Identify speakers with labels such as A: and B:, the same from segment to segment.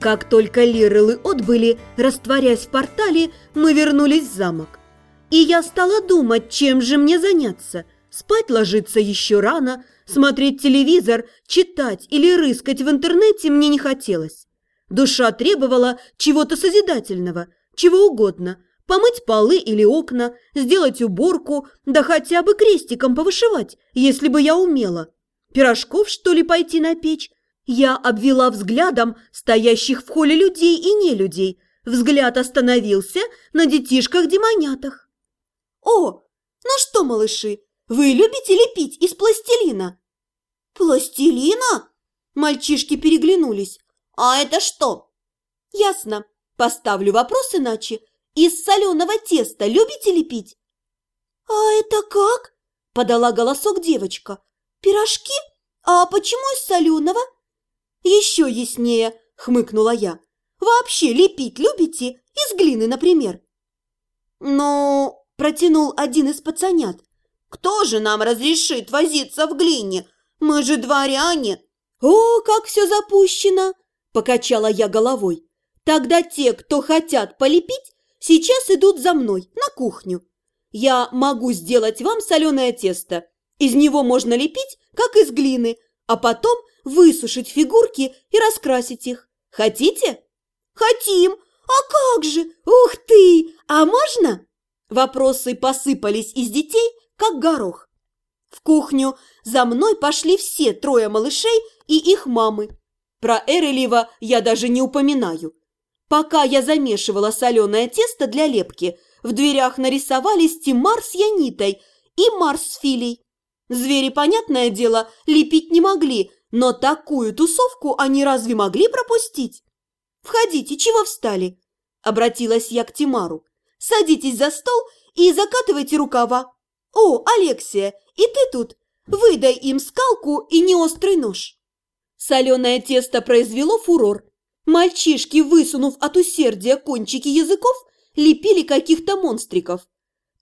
A: Как только Лирелы отбыли, растворясь в портале, мы вернулись в замок. И я стала думать, чем же мне заняться. Спать ложиться еще рано, смотреть телевизор, читать или рыскать в интернете мне не хотелось. Душа требовала чего-то созидательного, чего угодно. Помыть полы или окна, сделать уборку, да хотя бы крестиком повышивать, если бы я умела. Пирожков, что ли, пойти на печь? Я обвела взглядом стоящих в холле людей и не людей. Взгляд остановился на детишках-демонятах. «О, ну что, малыши, вы любите лепить из пластилина?» «Пластилина?» Мальчишки переглянулись. «А это что?» «Ясно. Поставлю вопрос иначе. Из соленого теста любите лепить?» «А это как?» – подала голосок девочка. «Пирожки? А почему из соленого?» «Еще яснее!» – хмыкнула я. «Вообще лепить любите? Из глины, например?» «Ну...» – протянул один из пацанят. «Кто же нам разрешит возиться в глине? Мы же дворяне!» «О, как все запущено!» – покачала я головой. «Тогда те, кто хотят полепить, сейчас идут за мной на кухню. Я могу сделать вам соленое тесто. Из него можно лепить, как из глины, а потом высушить фигурки и раскрасить их. Хотите? Хотим! А как же? Ух ты! А можно? Вопросы посыпались из детей, как горох. В кухню за мной пошли все трое малышей и их мамы. Про Эрелева я даже не упоминаю. Пока я замешивала соленое тесто для лепки, в дверях нарисовались Тимар с Янитой и Марс с Филей. Звери, понятное дело, лепить не могли, но такую тусовку они разве могли пропустить? «Входите, чего встали?» – обратилась я к Тимару. «Садитесь за стол и закатывайте рукава. О, Алексия, и ты тут? Выдай им скалку и неострый нож». Соленое тесто произвело фурор. Мальчишки, высунув от усердия кончики языков, лепили каких-то монстриков.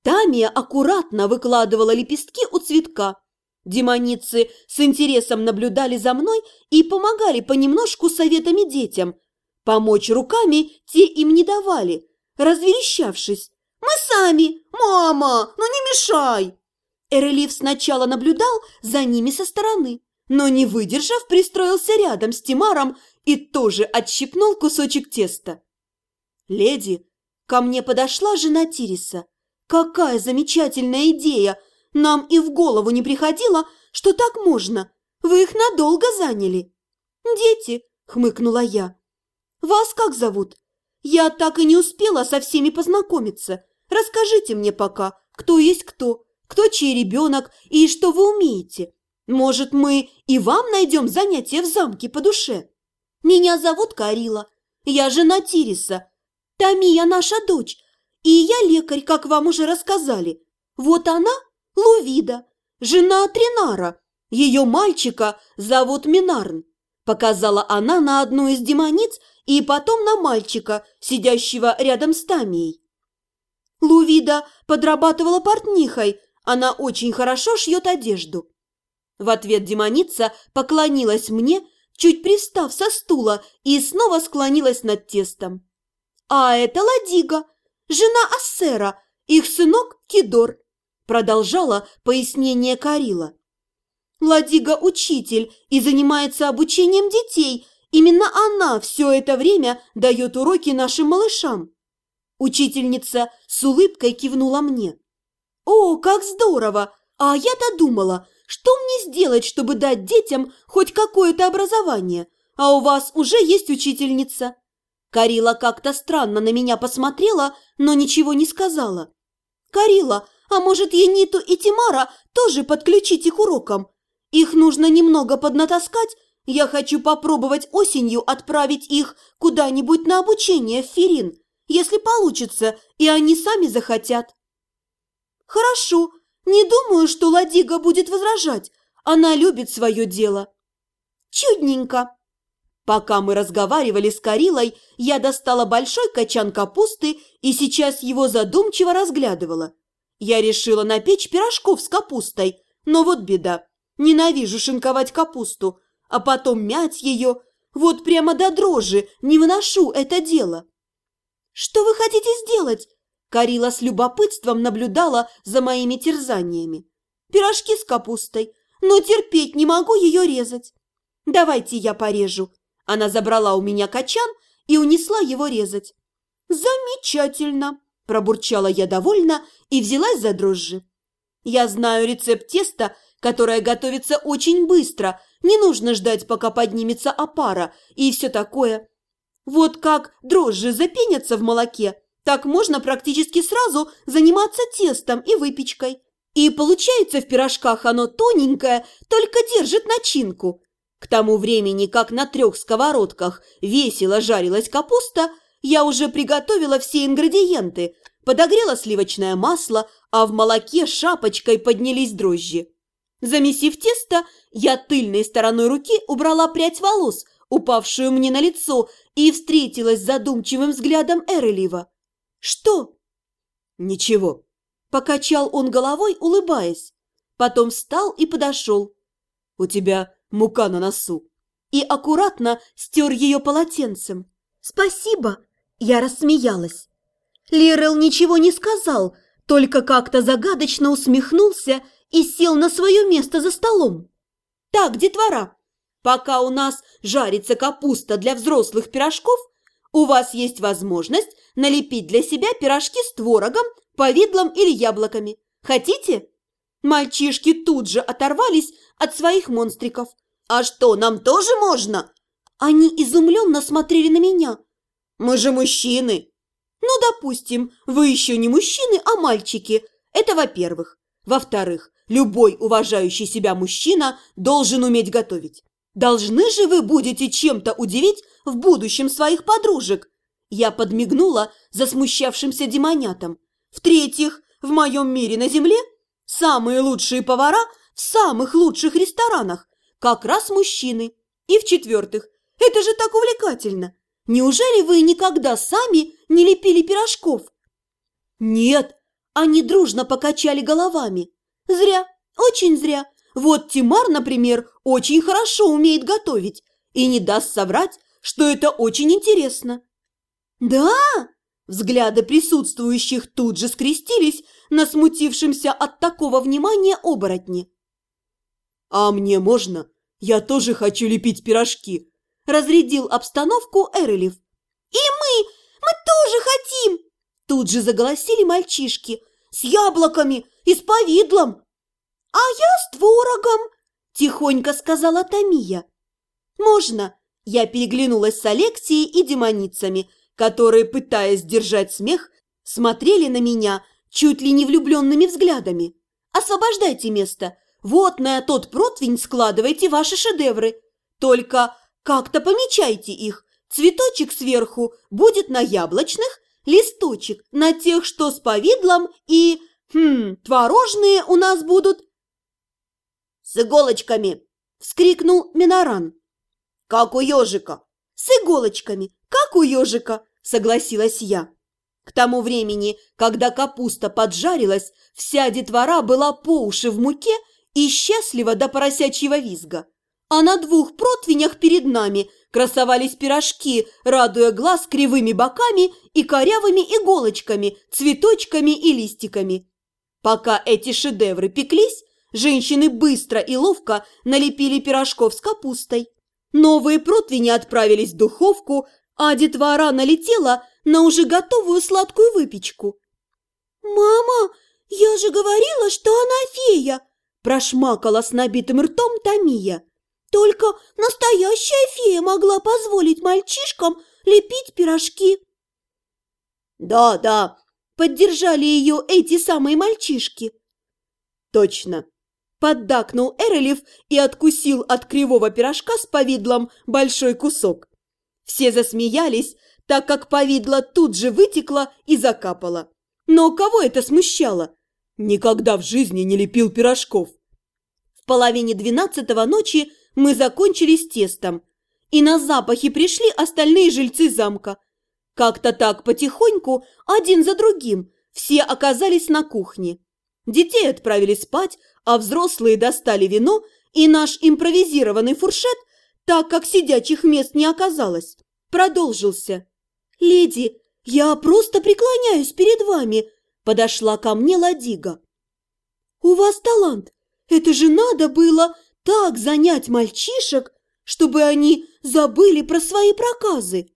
A: Тамия аккуратно выкладывала лепестки у цветка. Демоницы с интересом наблюдали за мной и помогали понемножку советами детям. Помочь руками те им не давали, разверещавшись. «Мы сами! Мама, ну не мешай!» Эрелив сначала наблюдал за ними со стороны, но, не выдержав, пристроился рядом с Тимаром и тоже отщипнул кусочек теста. «Леди, ко мне подошла жена Тириса. Какая замечательная идея! Нам и в голову не приходило, что так можно. Вы их надолго заняли. Дети, хмыкнула я. Вас как зовут? Я так и не успела со всеми познакомиться. Расскажите мне пока, кто есть кто, кто чей ребенок и что вы умеете. Может, мы и вам найдем занятие в замке по душе? Меня зовут Карила. Я жена Тириса. Тамия наша дочь. И я лекарь, как вам уже рассказали. Вот она Лувида, жена Тринара. Ее мальчика зовут Минарн. Показала она на одну из демониц и потом на мальчика, сидящего рядом с Тамией. Лувида подрабатывала портнихой, она очень хорошо шьет одежду. В ответ демоница поклонилась мне, чуть пристав со стула, и снова склонилась над тестом. А это Ладига, жена Ассера, их сынок Кидор продолжала пояснение Карила. Ладига – учитель и занимается обучением детей. Именно она все это время дает уроки нашим малышам. Учительница с улыбкой кивнула мне. «О, как здорово! А я-то думала, что мне сделать, чтобы дать детям хоть какое-то образование? А у вас уже есть учительница?» Карила как-то странно на меня посмотрела, но ничего не сказала. «Карила, а может, Ениту и Тимара тоже подключить их урокам? Их нужно немного поднатаскать. Я хочу попробовать осенью отправить их куда-нибудь на обучение в Ферин, если получится, и они сами захотят. Хорошо, не думаю, что Ладига будет возражать. Она любит свое дело. Чудненько. Пока мы разговаривали с Карилой, я достала большой качан капусты и сейчас его задумчиво разглядывала. Я решила напечь пирожков с капустой, но вот беда. Ненавижу шинковать капусту, а потом мять ее. Вот прямо до дрожи не выношу это дело. Что вы хотите сделать? Карила с любопытством наблюдала за моими терзаниями. Пирожки с капустой, но терпеть не могу ее резать. Давайте я порежу. Она забрала у меня качан и унесла его резать. Замечательно, пробурчала я довольно и взялась за дрожжи. Я знаю рецепт теста, которое готовится очень быстро, не нужно ждать, пока поднимется опара и все такое. Вот как дрожжи запенятся в молоке, так можно практически сразу заниматься тестом и выпечкой. И получается в пирожках оно тоненькое, только держит начинку. К тому времени, как на трех сковородках весело жарилась капуста, я уже приготовила все ингредиенты, подогрела сливочное масло, а в молоке шапочкой поднялись дрожжи. Замесив тесто, я тыльной стороной руки убрала прядь волос, упавшую мне на лицо, и встретилась с задумчивым взглядом Эрелива. «Что?» «Ничего», – покачал он головой, улыбаясь. Потом встал и подошел. «У тебя мука на носу». И аккуратно стер ее полотенцем. «Спасибо!» – я рассмеялась. Лирел ничего не сказал, только как-то загадочно усмехнулся и сел на свое место за столом. «Так, детвора, пока у нас жарится капуста для взрослых пирожков, у вас есть возможность налепить для себя пирожки с творогом, повидлом или яблоками. Хотите?» Мальчишки тут же оторвались от своих монстриков. «А что, нам тоже можно?» Они изумленно смотрели на меня. «Мы же мужчины!» «Ну, допустим, вы еще не мужчины, а мальчики. Это во-первых. Во-вторых, любой уважающий себя мужчина должен уметь готовить. Должны же вы будете чем-то удивить в будущем своих подружек. Я подмигнула засмущавшимся демонятам. В-третьих, в моем мире на земле самые лучшие повара в самых лучших ресторанах, как раз мужчины. И в-четвертых, это же так увлекательно. Неужели вы никогда сами не лепили пирожков? Нет, они дружно покачали головами. Зря, очень зря. Вот Тимар, например, очень хорошо умеет готовить и не даст соврать, что это очень интересно. Да? Взгляды присутствующих тут же скрестились на смутившемся от такого внимания оборотне. «А мне можно? Я тоже хочу лепить пирожки!» Разрядил обстановку Эрелев. «И мы! Мы тоже хотим!» Тут же заголосили мальчишки. «С яблоками и с повидлом!» «А я с творогом!» – тихонько сказала Тамия. «Можно!» – я переглянулась с Алексией и демоницами, которые, пытаясь держать смех, смотрели на меня чуть ли не влюбленными взглядами. «Освобождайте место! Вот на тот противень складывайте ваши шедевры. Только как-то помечайте их. Цветочек сверху будет на яблочных, листочек на тех, что с повидлом, и, хм, творожные у нас будут «С иголочками!» – вскрикнул Миноран. «Как у ежика!» «С иголочками, как у ежика!» – согласилась я. К тому времени, когда капуста поджарилась, вся детвора была по уши в муке и счастлива до поросячьего визга. А на двух противнях перед нами красовались пирожки, радуя глаз кривыми боками и корявыми иголочками, цветочками и листиками. Пока эти шедевры пеклись, Женщины быстро и ловко налепили пирожков с капустой. Новые противни отправились в духовку, а детвора налетела на уже готовую сладкую выпечку. «Мама, я же говорила, что она фея!» прошмакала с набитым ртом Тамия. «Только настоящая фея могла позволить мальчишкам лепить пирожки». «Да, да», — поддержали ее эти самые мальчишки. «Точно, Поддакнул Эрелев и откусил от кривого пирожка с повидлом большой кусок. Все засмеялись, так как повидло тут же вытекло и закапало. Но кого это смущало? Никогда в жизни не лепил пирожков. В половине двенадцатого ночи мы закончили с тестом, и на запахи пришли остальные жильцы замка. Как-то так потихоньку, один за другим, все оказались на кухне. Детей отправили спать, а взрослые достали вино, и наш импровизированный фуршет так как сидячих мест не оказалось. Продолжился. «Леди, я просто преклоняюсь перед вами», – подошла ко мне Ладига. «У вас талант. Это же надо было так занять мальчишек, чтобы они забыли про свои проказы».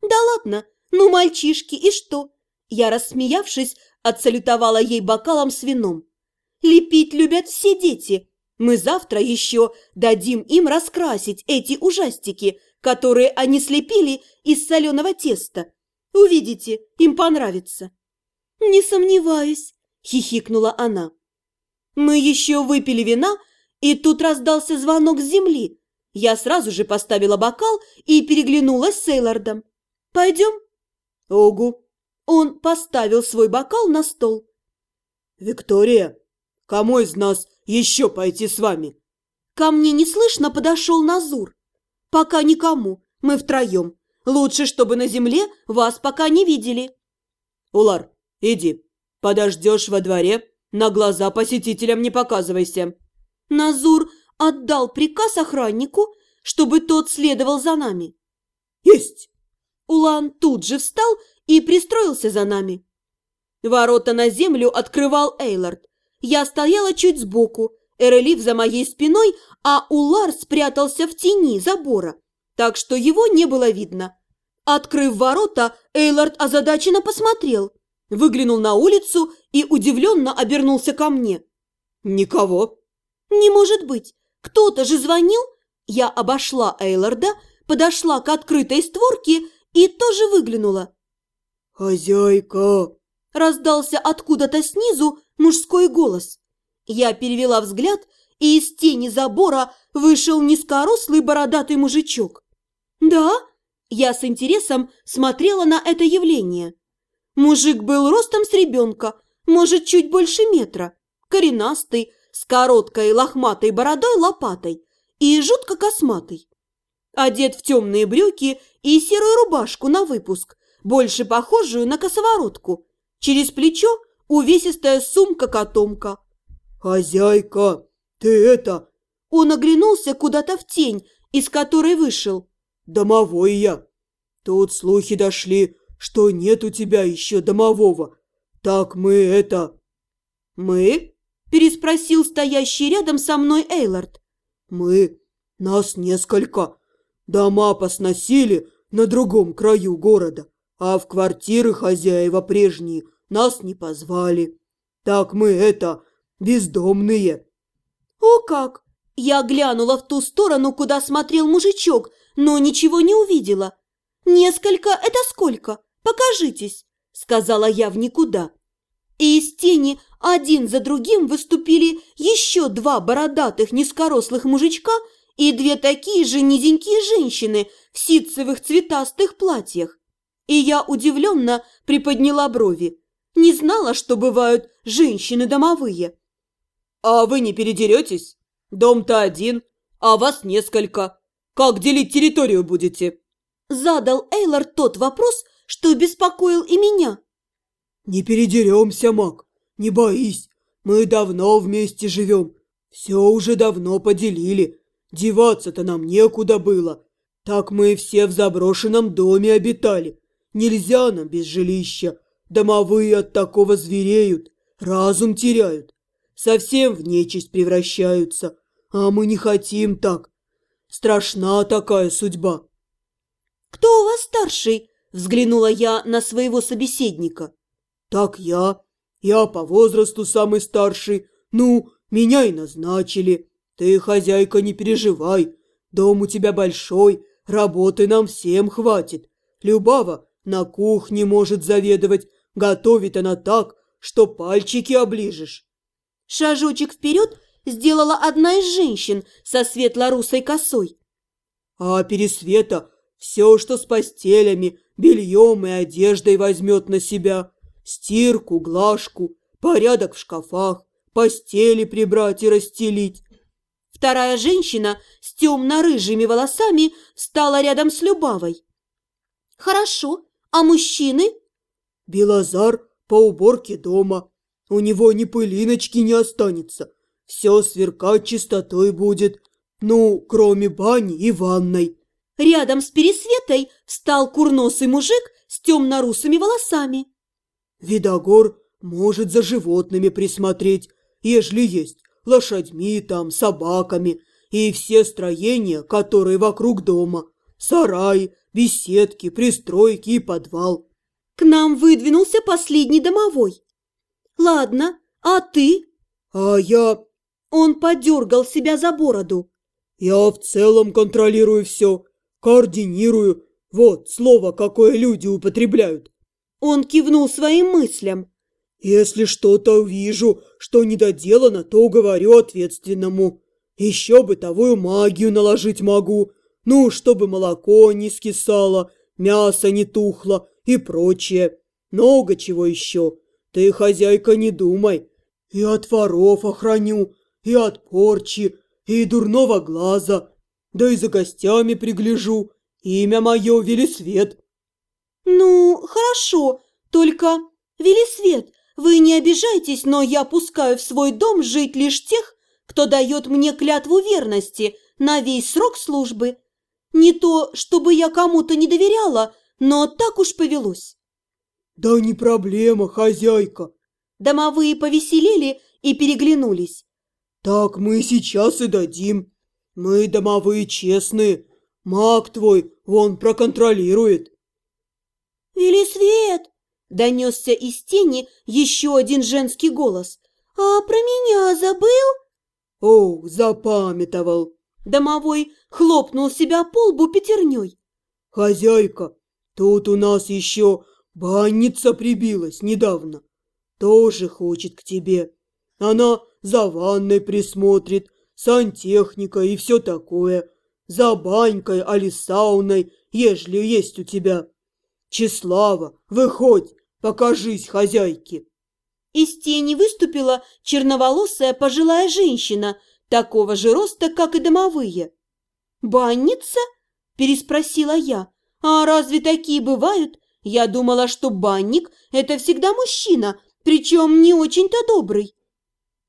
A: «Да ладно, ну мальчишки, и что?» Я, рассмеявшись, отсалютовала ей бокалом с вином. «Лепить любят все дети. Мы завтра еще дадим им раскрасить эти ужастики, которые они слепили из соленого теста. Увидите, им понравится». «Не сомневаюсь», – хихикнула она. Мы еще выпили вина, и тут раздался звонок с земли. Я сразу же поставила бокал и переглянулась с Эйлардом. «Пойдем?» «Огу». Он поставил свой бокал на стол.
B: «Виктория, кому из нас еще пойти с вами?»
A: Ко мне неслышно подошел Назур. «Пока никому, мы втроем. Лучше, чтобы на земле вас пока не видели».
B: «Улар, иди, подождешь во дворе, на глаза посетителям не показывайся».
A: Назур отдал приказ охраннику, чтобы тот следовал за нами.
B: «Есть!»
A: Улан тут же встал и пристроился за нами. Ворота на землю открывал Эйлард. Я стояла чуть сбоку, Эрелив за моей спиной, а Улар спрятался в тени забора, так что его не было видно. Открыв ворота, Эйлард озадаченно посмотрел, выглянул на улицу и удивленно обернулся ко мне.
B: «Никого».
A: «Не может быть! Кто-то же звонил!» Я обошла Эйларда, подошла к открытой створке и тоже выглянула.
B: «Хозяйка!»
A: – раздался откуда-то снизу мужской голос. Я перевела взгляд, и из тени забора вышел низкорослый бородатый мужичок. «Да?» – я с интересом смотрела на это явление. Мужик был ростом с ребенка, может, чуть больше метра, коренастый, с короткой лохматой бородой лопатой и жутко косматый. Одет в темные брюки и серую рубашку на выпуск, больше похожую на косоворотку. Через плечо увесистая сумка-котомка.
B: «Хозяйка, ты это...»
A: Он оглянулся куда-то в тень, из которой вышел.
B: «Домовой я. Тут слухи дошли, что нет у тебя еще домового. Так мы это...»
A: «Мы?» – переспросил стоящий рядом со мной Эйлард.
B: «Мы? Нас несколько. Дома посносили на другом краю города, а в квартиры хозяева прежние нас не позвали. Так мы это, бездомные.
A: О как! Я глянула в ту сторону, куда смотрел мужичок, но ничего не увидела. Несколько – это сколько? Покажитесь, сказала я в никуда. И из тени один за другим выступили еще два бородатых низкорослых мужичка – и две такие же низенькие женщины в ситцевых цветастых платьях. И я удивленно приподняла брови. Не знала, что бывают женщины домовые.
B: «А вы не передеретесь? Дом-то один, а вас несколько. Как делить территорию будете?»
A: Задал Эйлор тот вопрос, что беспокоил и меня.
B: «Не передеремся, маг, не боись. Мы давно вместе живем. Все уже давно поделили. Деваться-то нам некуда было. Так мы все в заброшенном доме обитали. Нельзя нам без жилища. Домовые от такого звереют, разум теряют. Совсем в нечисть превращаются. А мы не хотим так. Страшна такая судьба.
A: «Кто у вас старший?» – взглянула я на своего собеседника.
B: «Так я. Я по возрасту самый старший. Ну, меня и назначили. «Ты, хозяйка, не переживай. Дом у тебя большой, работы нам всем хватит. Любава на кухне может заведовать, готовит она так, что пальчики оближешь».
A: Шажочек вперед сделала одна из женщин со светло-русой косой.
B: «А Пересвета все, что с постелями, бельем и одеждой возьмет на себя. Стирку, глажку, порядок в шкафах, постели прибрать и расстелить.
A: Вторая женщина с темно-рыжими волосами стала рядом с Любавой. «Хорошо, а мужчины?»
B: «Белозар по уборке дома. У него ни пылиночки не останется. Все сверкать чистотой будет. Ну, кроме бани и ванной.
A: Рядом с Пересветой встал курносый мужик с темно-русыми волосами.
B: Видогор может за животными присмотреть, ежели есть лошадьми там, собаками и все строения, которые вокруг дома. Сараи, беседки, пристройки и подвал.
A: К нам выдвинулся последний домовой. Ладно, а ты?
B: А я...
A: Он подергал себя за бороду.
B: Я в целом контролирую все, координирую. Вот слово, какое люди употребляют.
A: Он кивнул своим мыслям.
B: Если что-то увижу, что недоделано, то говорю ответственному. Еще бытовую магию наложить могу. Ну, чтобы молоко не скисало, мясо не тухло и прочее. Много чего еще. Ты, хозяйка, не думай. И от воров охраню, и от порчи, и дурного глаза. Да и за гостями пригляжу. Имя мое Велисвет.
A: Ну, хорошо, только, Велисвет, вы не обижайтесь, но я пускаю в свой дом жить лишь тех, кто дает мне клятву верности на весь срок службы. Не то, чтобы я кому-то не доверяла, но так уж повелось.
B: Да не проблема, хозяйка.
A: Домовые повеселели и переглянулись.
B: Так мы сейчас и дадим. Мы домовые честные. Маг твой вон проконтролирует.
A: Велисвет! Донесся из тени еще один женский голос. «А про меня забыл?»
B: «Ох, запамятовал!»
A: Домовой хлопнул себя по лбу пятерней.
B: «Хозяйка, тут у нас еще банница прибилась недавно. Тоже хочет к тебе. Она за ванной присмотрит, сантехника и все такое. За банькой али сауной, ежели есть у тебя. Числава, выходь, покажись хозяйке.
A: Из тени выступила черноволосая пожилая женщина, такого же роста, как и домовые. «Банница?» – переспросила я. «А разве такие бывают? Я думала, что банник – это всегда мужчина, причем не очень-то добрый».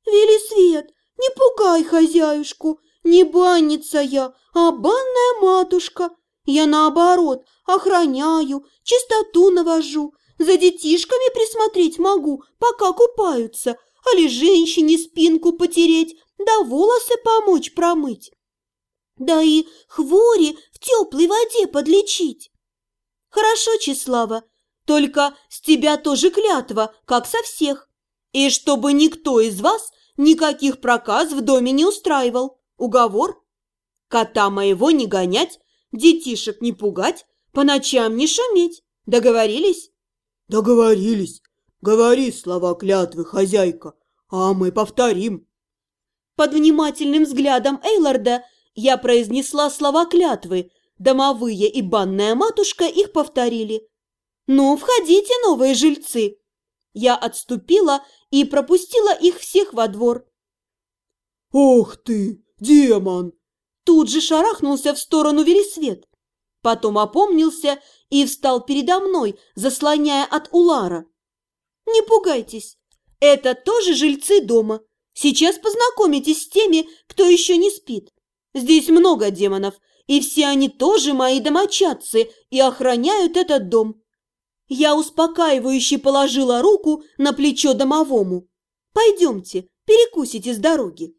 A: «Велисвет, не пугай хозяюшку, не банница я, а банная матушка. Я, наоборот, охраняю, чистоту навожу, за детишками присмотреть могу, пока купаются, али женщине спинку потереть, да волосы помочь промыть. Да и хвори в теплой воде подлечить. Хорошо, Числава, только с тебя тоже клятва, как со всех. И чтобы никто из вас никаких проказ в доме не устраивал. Уговор? Кота моего не гонять, детишек не пугать, по ночам не шуметь. Договорились?
B: Договорились. Говори слова клятвы, хозяйка, а мы повторим.
A: Под внимательным взглядом Эйларда я произнесла слова клятвы. Домовые и банная матушка их повторили. «Ну, входите, новые жильцы!» Я отступила и пропустила их всех во двор.
B: «Ох ты, демон!»
A: Тут же шарахнулся в сторону Вересвет. Потом опомнился и встал передо мной, заслоняя от Улара. «Не пугайтесь, это тоже жильцы дома. Сейчас познакомитесь с теми, кто еще не спит. Здесь много демонов, и все они тоже мои домочадцы и охраняют этот дом». Я успокаивающе положила руку на плечо домовому. «Пойдемте, перекусите с дороги».